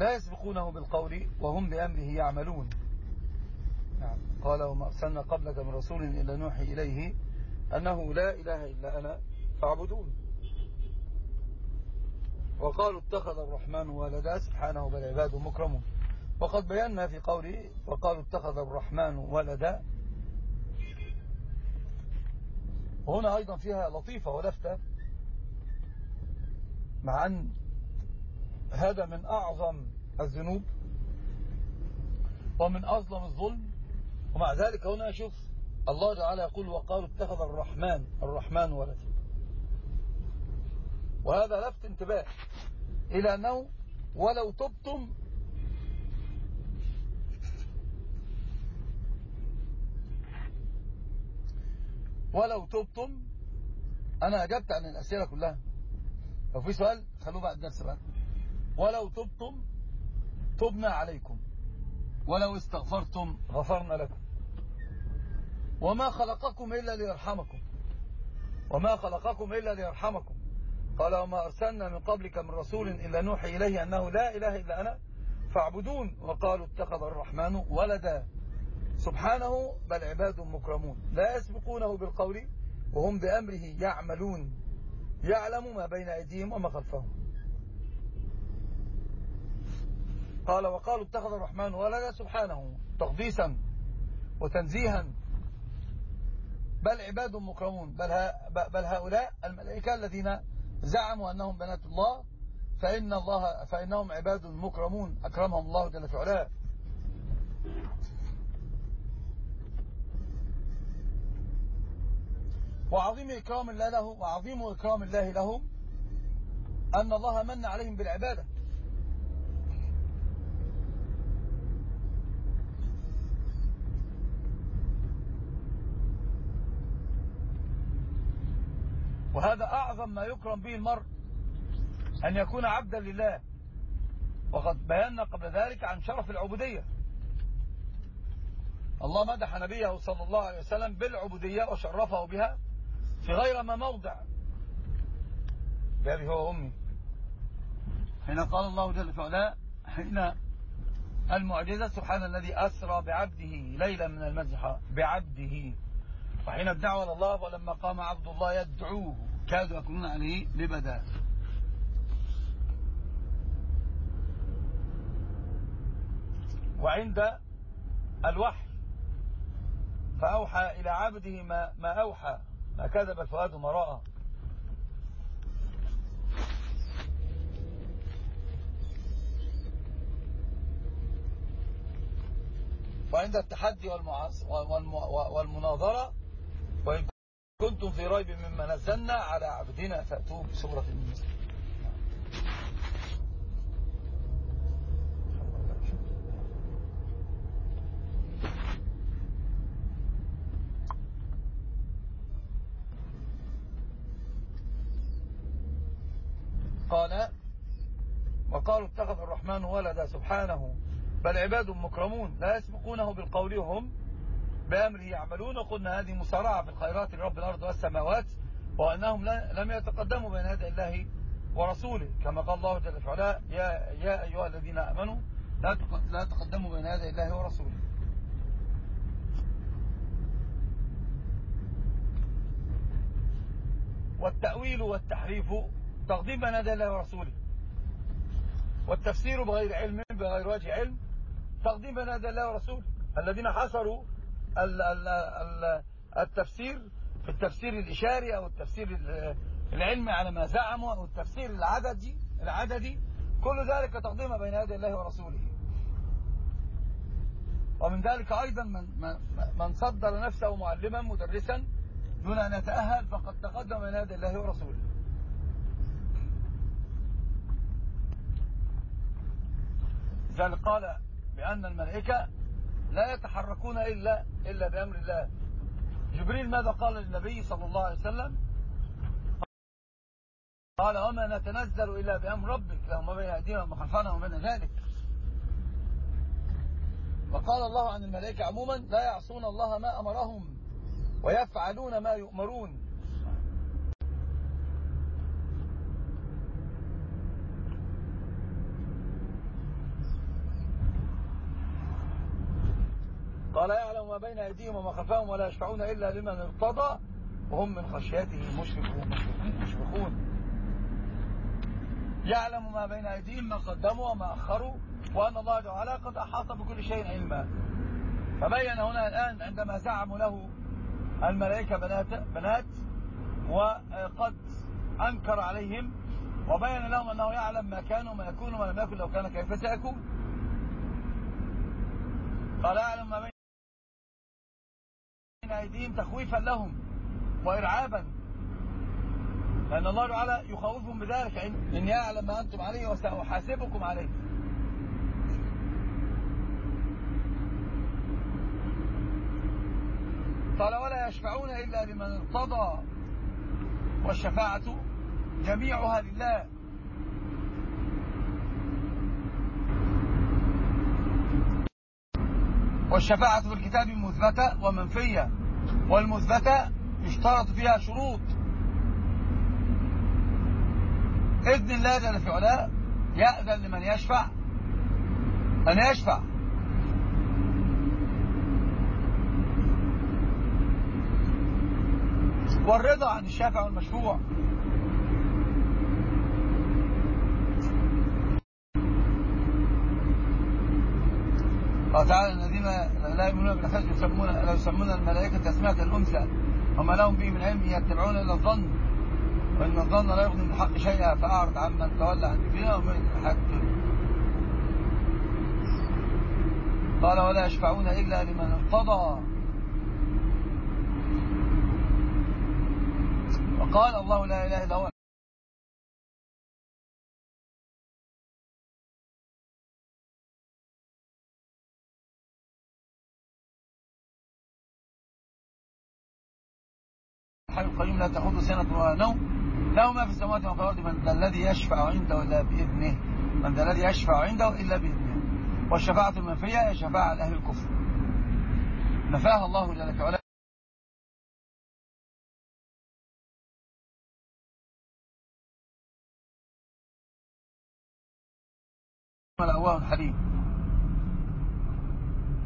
لا يسبقونه بالقول وهم بأمره يعملون. نعم. قال وما أرسلنا قبلك من رسول إلا نوحي إليه أنه لا إله إلا أنا فاعبدون. وقالوا اتخذ الرحمن ولدا سبحانه بل عباد مكرمون. وقد بينا في قوله وقالوا اتخذ الرحمن ولدا. وهنا أيضا فيها لطيفة ولفتة مع أن هذا من أعظم الذنوب ومن أظلم الظلم. ومع ذلك هنا شوف الله تعالى يقول وقالوا اتخذ الرحمن الرحمن ولدا. وهذا لفت انتباه إلى أنه ولو تبتم ولو تبتم أنا أجبت عن الأسئلة كلها. لو في سؤال؟ خلوه بعد الدرس بقى. ولو تبتم تبنا عليكم. ولو استغفرتم غفرنا لكم. وما خلقكم إلا ليرحمكم. وما خلقكم إلا ليرحمكم. قال وما أرسلنا من قبلك من رسول إلا نوحي إليه أنه لا إله إلا أنا فاعبدون. وقالوا اتخذ الرحمن ولدا. سبحانه بل عباد مكرمون. لا يسبقونه بالقول وهم بأمره يعملون. يعلم ما بين أيديهم وما خلفهم. قال وقالوا اتخذ الرحمن ولدا سبحانه تقديسا وتنزيها. بل عباد مكرمون. بل, بل هؤلاء الملائكة الذين زعموا أنهم بنات الله. فإن الله فإنهم عباد مكرمون. أكرمهم الله جل في علاه. وعظيم إكرام الله له وعظيم إكرام الله لهم أن الله من عليهم بالعبادة. وهذا أعظم ما يكرم به المرء أن يكون عبدا لله. وقد بينا قبل ذلك عن شرف العبودية. الله مدح نبيه صلى الله عليه وسلم بالعبودية وشرفه بها في غير ما موضع. بأبي هو أمي. حين قال الله جل وعلا حين المعجزة سبحان الذي أسرى بعبده ليلا من المسجد بعبده. وحين الدعوة لله ولما قام عبد الله يدعوه. كادوا يكونون عليه لبدا. وعند الوحي فأوحى إلى عبده ما, ما أوحى ما كذب الفؤاد ما رأى. وعند التحدي والمناظرة وإن كنتم في ريب مما نزلنا على عبدنا فأتوا بسورة من قال وقالوا اتخذ الرحمن ولدا سبحانه بل عباد مكرمون لا يسبقونه بالقول وهم بأمره يعملون. وقلنا هذه مسارعة في الخيرات لرب الأرض والسماوات وأنهم لم يتقدموا بين يدي الله ورسوله. كما قال الله جل وعلا يا, يا أيها الذين آمنوا لا تقدموا بين يدي الله ورسوله. والتأويل والتحريف تقديم بين يدي الله ورسوله. والتفسير بغير علم بغير وجه علم تقديم بين يدي الله ورسوله. الذين حصروا التفسير في التفسير الإشاري أو التفسير العلمي على ما زعموا أو التفسير العددي العددي كل ذلك تقديم بين يدي الله ورسوله. ومن ذلك أيضا من, من صدر نفسه معلما مدرسا دون أن يتأهل فقد تقدم بين يدي الله ورسوله. ذلك قال بأن الملائكة لا يتحركون إلا, إلا بأمر الله. جبريل ماذا قال للنبي صلى الله عليه وسلم؟ قال وما نتنزل إلا بأمر ربك. لهم بين أيدينا ومخلفنا وبين ذلك. وقال الله عن الملائكة عموما لا يعصون الله ما أمرهم ويفعلون ما يؤمرون. قال يعلم ما بين أيديهم وما خلفهم ولا يشفعون إلا لمن ارتضى وهم من خشيته مشفقون مشفقون يعلم ما بين أيديهم ما قدموا وما أخروا وأن الله تعالى قد أحاط بكل شيء علما. فبين هنا الآن عندما زعموا له الملائكة بنات, بنات وقد أنكر عليهم وبين لهم أنه يعلم ما كان وما يكون وما لم يكن لو كان كيف سيكون. قال يعلم ما بين أيديهم تخويفا لهم وإرعابا. لأن الله تعالى يخوفهم بذلك. إني أعلم ما أنتم عليه وسأحاسبكم عليه. قال ولا يشفعون إلا لمن ارتضى. والشفاعة جميعها لله. والشفاعة في الكتاب مثبتة ومنفية. والمثبتة يشترط فيها شروط. إذن الله جل في علاه يأذن لمن يشفع أن يشفع. والرضا عن الشافع والمشفوع. قال تعالى لا يؤمنون بالخير يسمون لا يسمون الملائكة تسمية الأنثى. وما لهم به من علم يتبعون إلا الظن. وإن الظن لا يغني من الحق شيئا فأعرض عمن تولى عن ذكرنا ومن الحق. قال ولا يشفعون إلا لمن ارتضى وقال الله لا إله إلا هو. الحي القيوم لا تأخذ سنة ولا نوم. له ما في السماوات وما في الأرض من الذي يشفع عنده إلا بإذنه. من الذي يشفع عنده إلا بإذنه. والشفاعة المنفية هي شفاعة لأهل الكفر. نفاها الله جل وعلا.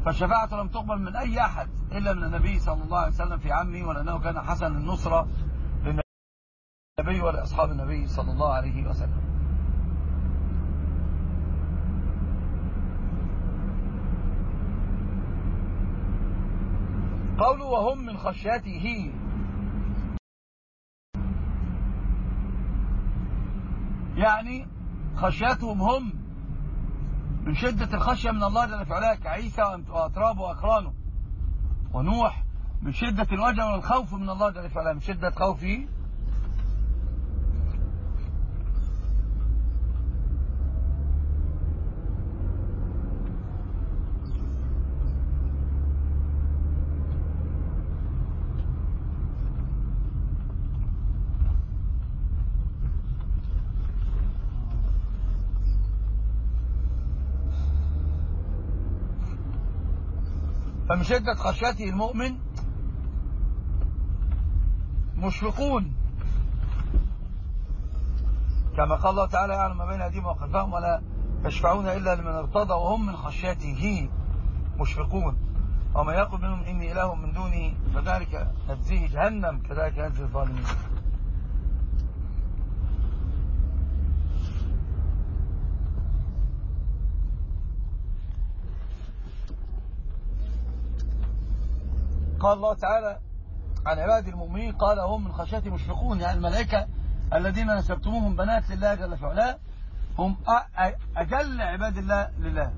فالشفاعة لم تقبل من أي أحد إلا من النبي صلى الله عليه وسلم في عمه ولأنه كان حسن النصرة للنبي ولأصحاب النبي صلى الله عليه وسلم. قوله وهم من خشيته. يعني خشيتهم هم. من شدة الخشية من الله جل في كعيسى وأترابه وأقرانه ونوح من شدة الوجع والخوف من الله جل في من شدة خوفه فمن شدة خشيته المؤمن؟ مشفقون. كما قال الله تعالى يعلم ما بين أيديهم وخلفهم ولا يشفعون إلا لمن ارتضى وهم من خشيته. مشفقون. وما يقول منهم إني إله من دوني فذلك نجزيه جهنم كذلك نجزي الظالمين. قال الله تعالى عن عباد المؤمنين قال هم من خشيتي مشفقون يعني الملائكة الذين نسبتموهم بنات لله جل في علاه هم أجل عباد الله لله.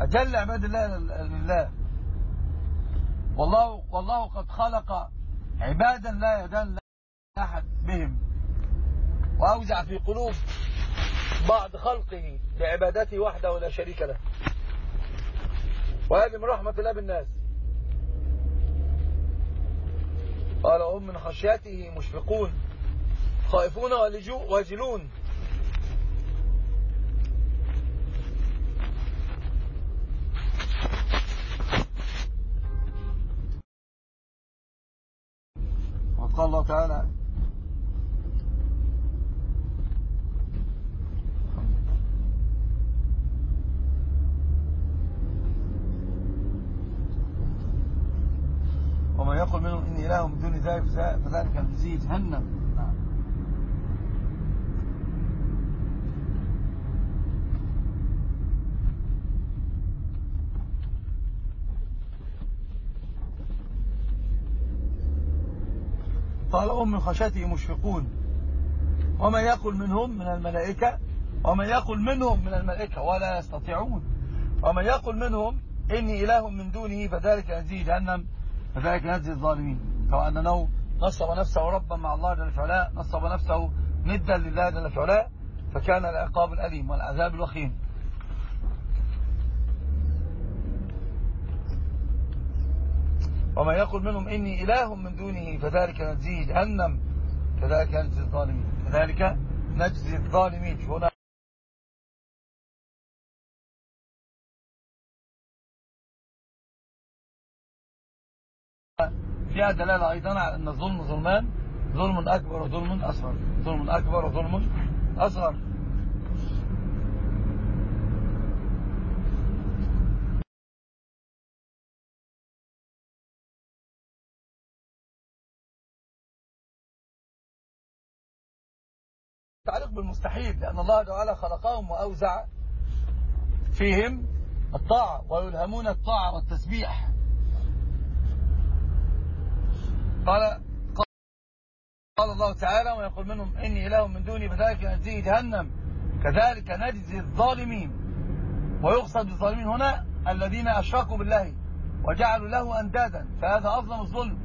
أجل عباد الله لله. والله, والله قد خلق عبادا لا يدان أحد بهم وأوزع في قلوب بعض خلقه لعبادته وحده ولا شريك له. وهذه من رحمة الله بالناس. قال هم من خشيته مشفقون. خائفون واجلون وقال الله تعالى إله من دون ذلك فذلك نجزيه جهنم نعم. قال هم من خشيته مشفقون. ومن يقول منهم من الملائكة ومن يقول منهم من الملائكة ولا يستطيعون. ومن يقول منهم إني إله من دونه فذلك نجزيه جهنم فذلك نجزي الظالمين. سواء أنه نصب نفسه ربا مع الله جل وعلا نصب نفسه ندا لله جل وعلا فكان العقاب الأليم والعذاب الوخيم. ومن يقول منهم إني إله من دونه فذلك نجزيه جهنم كذلك نجزي الظالمين كذلك نجزي الظالمين. هنا فيها دلالة أيضا على أن الظلم ظلمان ظلم أكبر وظلم أصغر ظلم أكبر وظلم أصغر. تعلق بالمستحيل لأن الله تعالى خلقهم وأوزع فيهم الطاعة ويلهمون الطاعة والتسبيح. قال قال الله تعالى ويقول منهم إني إله من دوني فذلك نجزيه جهنم. كذلك نجزي الظالمين. ويقصد بالظالمين هنا الذين أشركوا بالله وجعلوا له أندادا فهذا أظلم الظلم.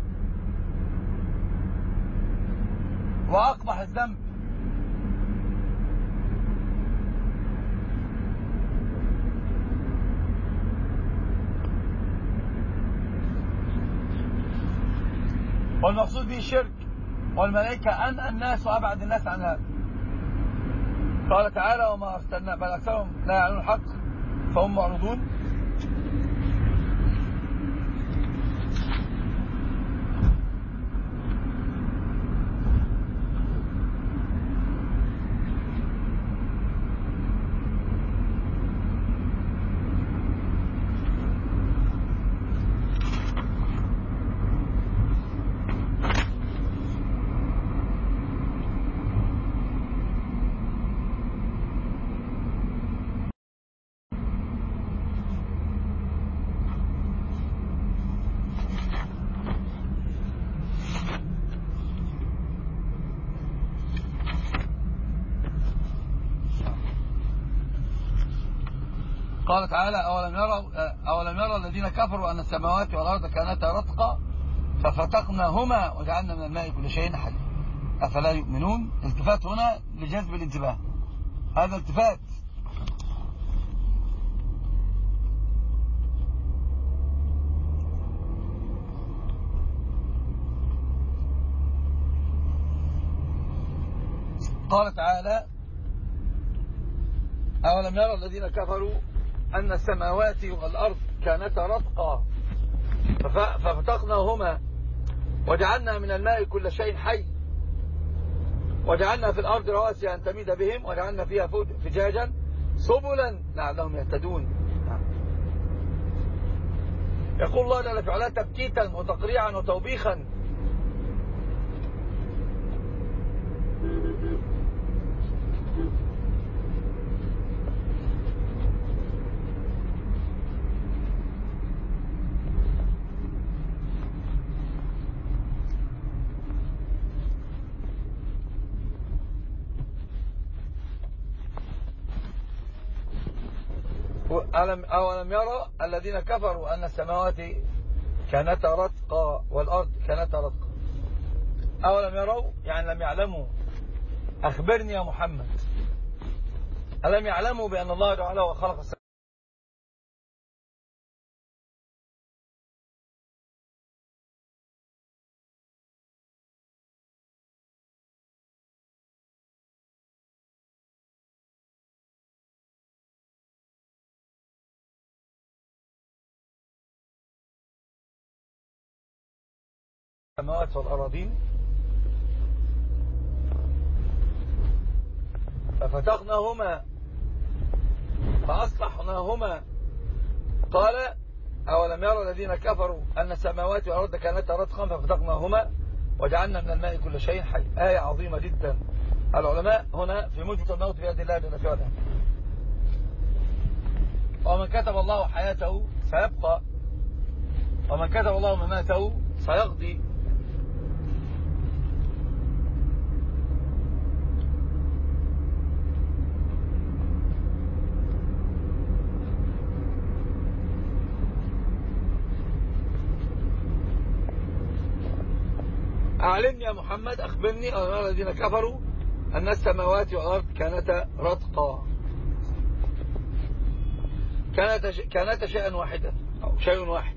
وأقبح الذنب. والمقصود به الشرك والملائكة أن الناس وأبعد الناس عن هذا قال تعالى وما أرسلنا بل أكثرهم لا يعلمون الحق فهم معرضون. قال تعالى أولم يروا أولم يرى الذين كفروا أن السماوات والأرض كانتا رتقا ففتقناهما وجعلنا من الماء كل شيء حي. أفلا يؤمنون؟ التفات هنا لجذب الانتباه. هذا التفات قال تعالى أولم يرى الذين كفروا أن السماوات والأرض كانتا رتقا ففتقناهما. وجعلنا من الماء كل شيء حي. وجعلنا في الأرض رواسي أن تميد بهم وجعلنا فيها فجاجا. سبلا. لعلهم يهتدون. يقول الله جل فعلا تبكيتا وتقريعا وتوبيخا. ألم أولم يرى الذين كفروا أن السماوات كانتا رتقا والأرض كانتا رتقا. أولم يروا؟ يعني لم يعلموا. أخبرني يا محمد. ألم يعلموا بأن الله تعالى وخلق السماوات؟ السماوات والأراضين. ففتقناهما فأصلحناهما. قال أولم يرى الذين كفروا أن السماوات والأرض كانتا رتقا ففتقناهما وجعلنا من الماء كل شيء حي. آية عظيمة جدا. العلماء هنا في مجمع الموت في يد الله جل في ومن كتب الله حياته سيبقى. ومن كتب الله مماته سيقضي. أعلمني يا محمد أخبرني أو الذين كفروا أن السماوات والأرض كانتا رتقا. كانت كانت شيئا واحدا أو شيء واحد.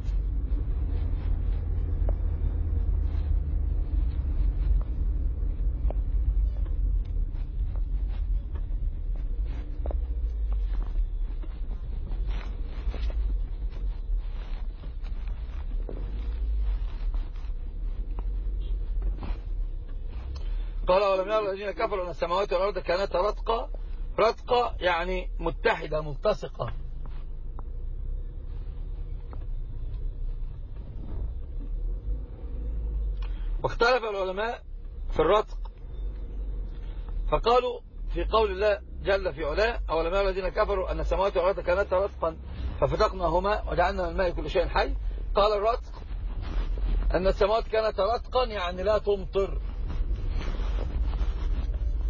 قال ولم يرى الذين كفروا أن السماوات والأرض كانت رتقا رتقا يعني متحدة ملتصقة. واختلف العلماء في الرتق. فقالوا في قول الله جل في علاه أولم يرى الذين كفروا أن السماوات والأرض كانت رتقا ففتقناهما وجعلنا من الماء كل شيء حي. قال الرتق أن السماوات كانت رتقا يعني لا تمطر.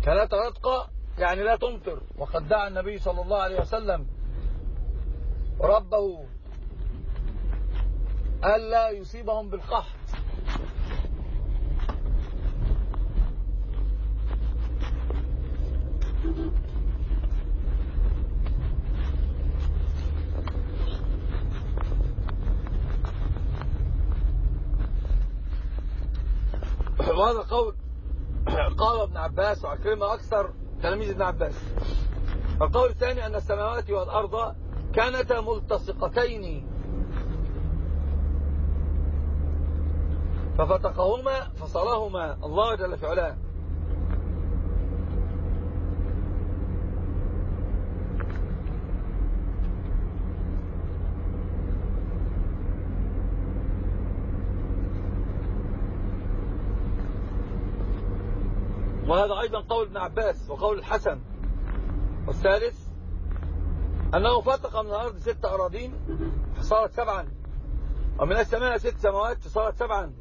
كانت رتقة يعني لا تمطر. وقد دعا النبي صلى الله عليه وسلم ربه ألا يصيبهم بالقحط. وهذا قول قال ابن عباس وعكرمة أكثر تلاميذ ابن عباس. القول الثاني أن السماوات والأرض كانتا ملتصقتين. ففتقهما فصلهما الله جل في علاه. وهذا أيضا قول ابن عباس وقول الحسن. والثالث أنه فتق من الأرض ست أراضين فصارت سبعا. ومن السماء ست سماوات فصارت سبعا.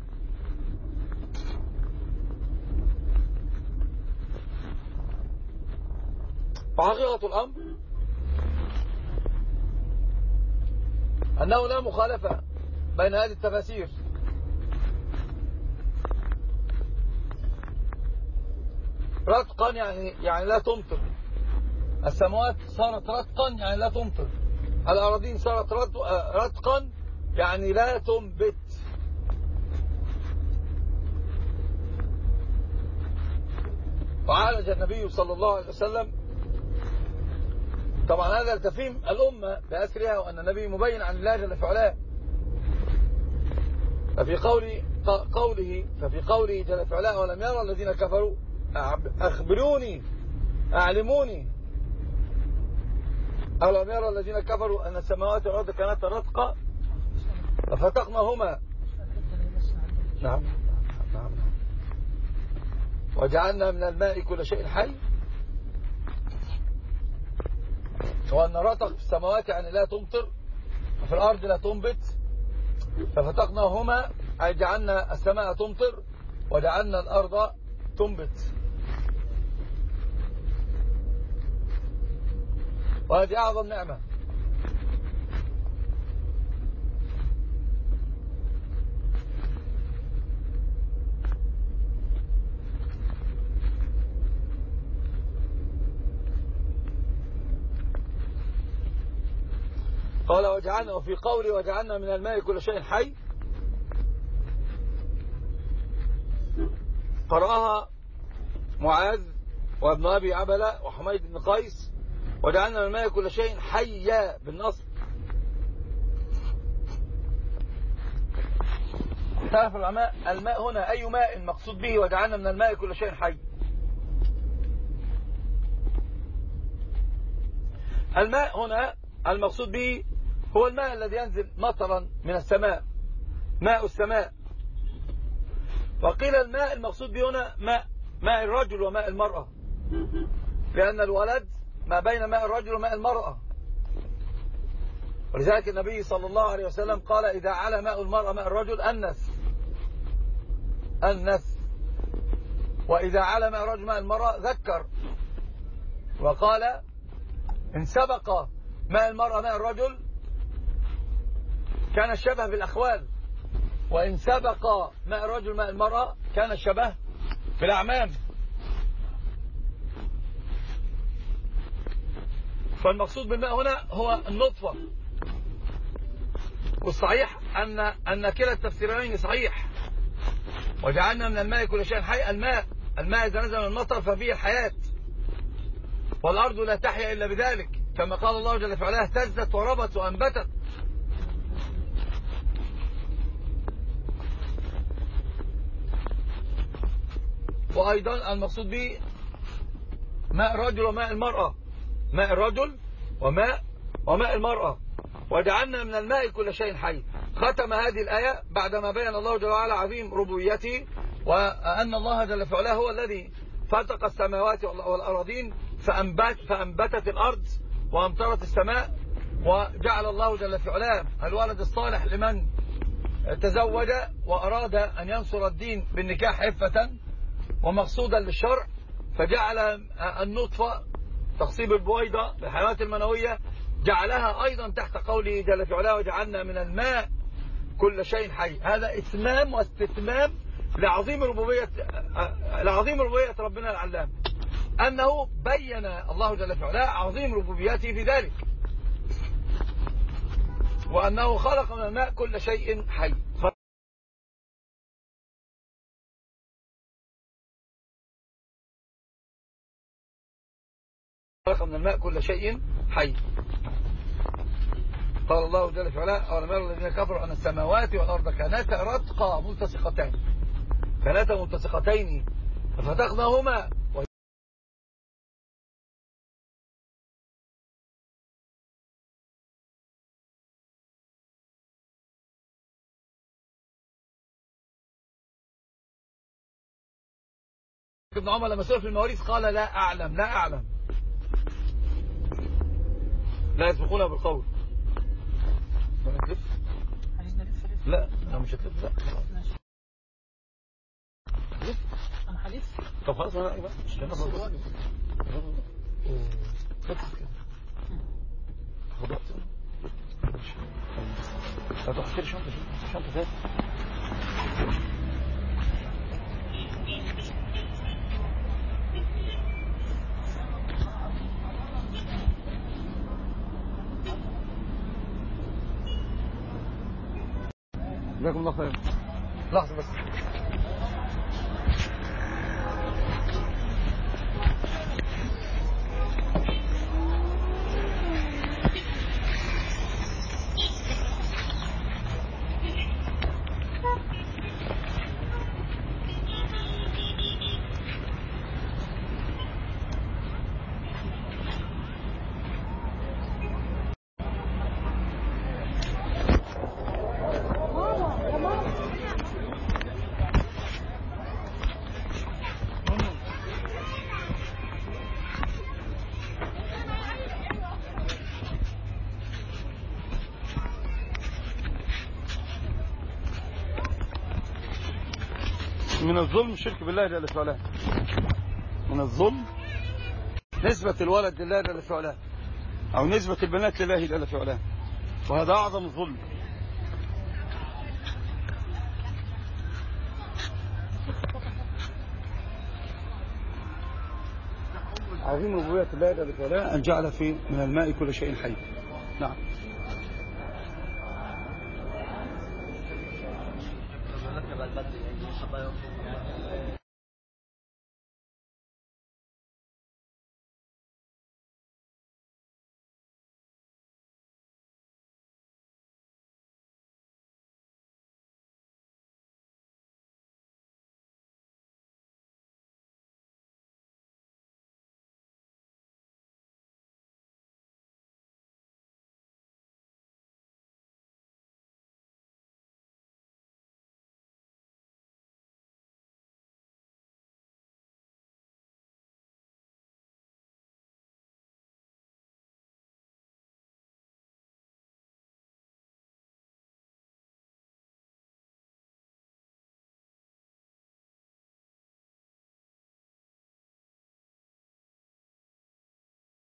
فحقيقة الأمر أنه لا مخالفة بين هذه التفاسير. رتقا يعني يعني لا تمطر. السماوات صارت رتقا يعني لا تمطر. الأراضين صارت رتقا يعني لا تنبت. وعالج النبي صلى الله عليه وسلم. طبعا هذا لتفهيم الأمة بأسرها وأن النبي مبين عن الله جل في ففي قوله قوله ففي قوله جل في علاه ولم يرى الذين كفروا أخبروني. أعلموني. ألم يرى الذين كفروا أن السماوات والأرض كانت رتقا؟ ففتقناهما نعم. نعم. وجعلنا من الماء كل شيء حي. وأن رتق في السماوات يعني لا تمطر وفي الأرض لا تنبت. ففتقناهما أي جعلنا السماء تمطر وجعلنا الأرض تنبت. وهذه أعظم نعمة. قال وجعلنا وفي قولي وجعلنا من الماء كل شيء حي. قرأها معاذ وابن أبي عبلة وحميد بن قيس وجعلنا من الماء كل شيء حيا بالنصر اختلف العلماء الماء هنا أي ماء مقصود به؟ وجعلنا من الماء كل شيء حي. الماء هنا المقصود به هو الماء الذي ينزل مطرا من السماء. ماء السماء. وقيل الماء المقصود به هنا ماء ماء الرجل وماء المرأة. لأن الولد ما بين ماء الرجل وماء المرأة. ولذلك النبي صلى الله عليه وسلم قال إذا على ماء المرأة ماء الرجل أنس. أنس. وإذا على ماء الرجل ماء المرأة ذكر. وقال إن سبق ماء المرأة ماء الرجل كان الشبه بالأخوال. وإن سبق ماء الرجل ماء المرأة كان الشبه بالأعمام. فالمقصود بالماء هنا هو النطفة. والصحيح أن أن كلا التفسيرين صحيح. وجعلنا من الماء كل شيء حي. الماء الماء إذا نزل من المطر ففيه الحياة. والأرض لا تحيا إلا بذلك. كما قال الله جل في علاه اهتزت وربت وأنبتت. وأيضا المقصود به ماء الرجل وماء المرأة. ماء الرجل وماء وماء المرأة. وجعلنا من الماء كل شيء حي. ختم هذه الآية بعدما بين الله جل وعلا عظيم ربوبيته وأن الله جل في علاه هو الذي فتق السماوات والأراضين فأنبت فأنبتت الأرض وأمطرت السماء وجعل الله جل في علاه الولد الصالح لمن تزوج وأراد أن ينصر الدين بالنكاح حفة ومقصودا للشرع فجعل النطفة تخصيب البويضة بالحيوانات المنوية جعلها أيضا تحت قوله جل في علاه وجعلنا من الماء كل شيء حي هذا إتمام واستتمام لعظيم ربوبية لعظيم ربوبية ربنا العلام. أنه بين الله جل في علاه عظيم ربوبيته في ذلك. وأنه خلق من الماء كل شيء حي. خلق من الماء كل شيء حي. قال الله جل في علاه أولم يروا الذين كفروا أن السماوات والأرض كانتا رتقا ملتصقتين. كانتا ملتصقتين. ففتقناهما. ابن عمر لما سئل في المواريث قال لا أعلم لا أعلم. لا يسبقونها بالقول لا لا مش هتلف لا أنا حليف طب خلاص أنا إيه بقى مش أنا شنطه شنطه ثانية جزاكم الله خير لحظة بس. من الظلم الشرك بالله جل في علاه من الظلم نسبة الولد لله جل في علاه أو نسبة البنات لله جل في علاه وهذا أعظم الظلم عظيم ربوبية الله جل في علاه أن جعل في من الماء كل شيء حي.